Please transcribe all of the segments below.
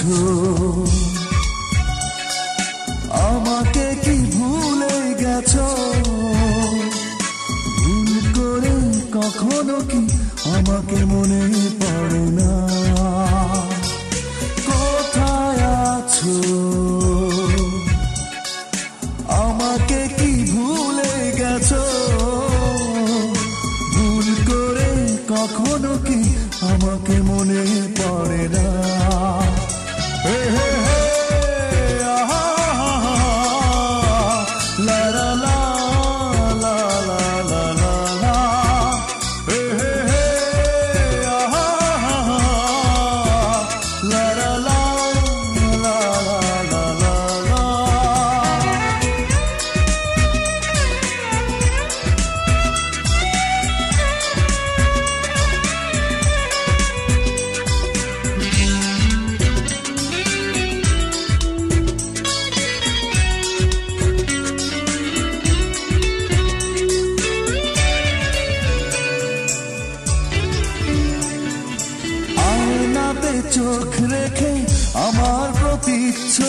کھو کی ہم کے من Jesus.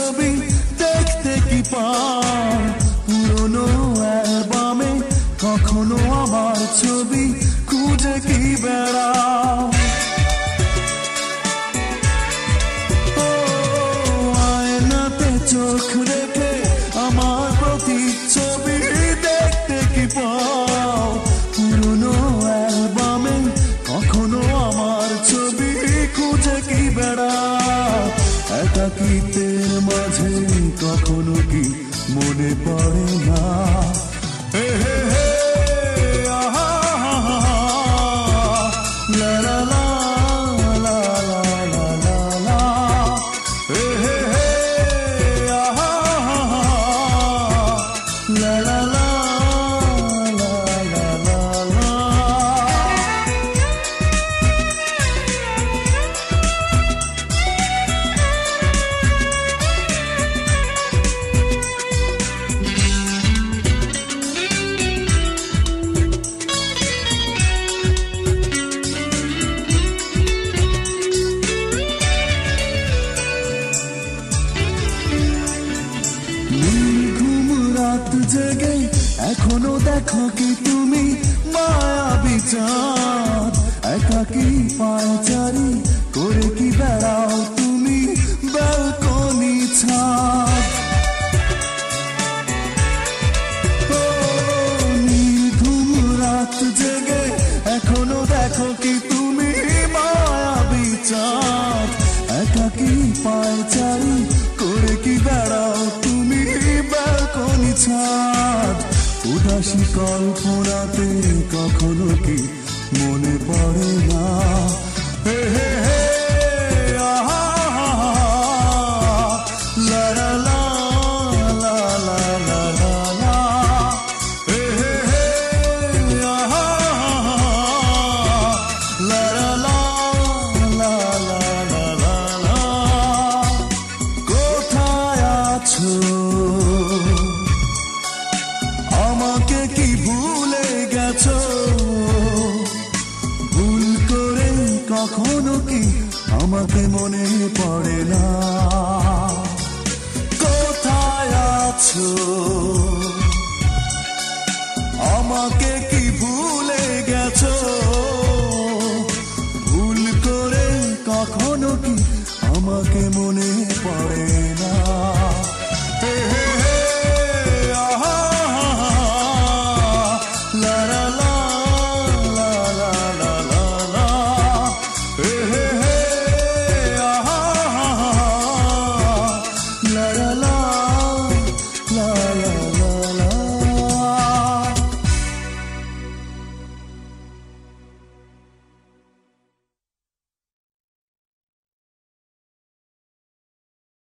دیکھ کی تم کی پچار شکلاتے کھنے پڑے گا ہما کے من پڑے نا کتائ